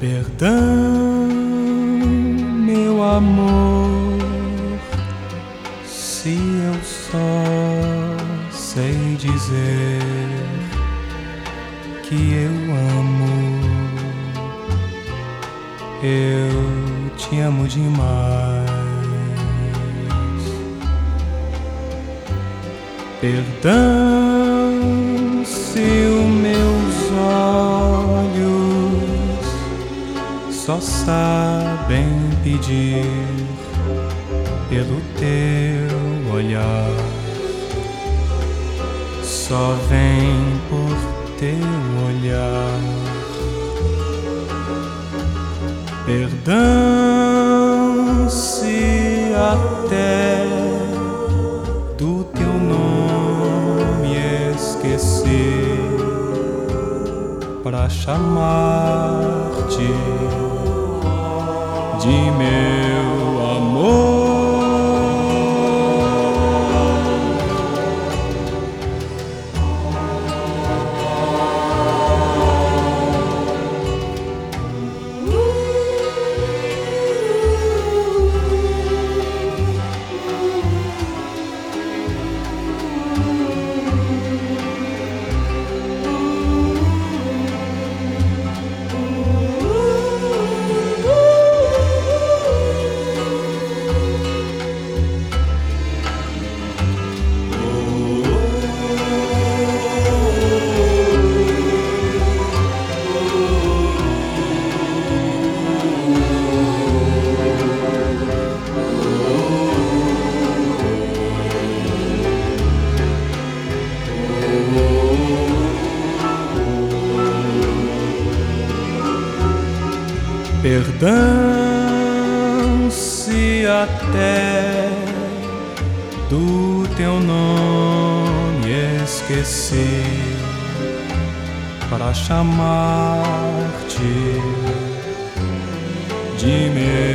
Perdão, meu amor, se eu só sei dizer que eu amo, eu te amo demais. Perdão só sabem pedir pelo teu olhar, só vem por teu olhar. Perdão se até do teu nome esqueci para chamar-te de meu amor. Perdão se até do teu nome esqueci para chamar-te de meu.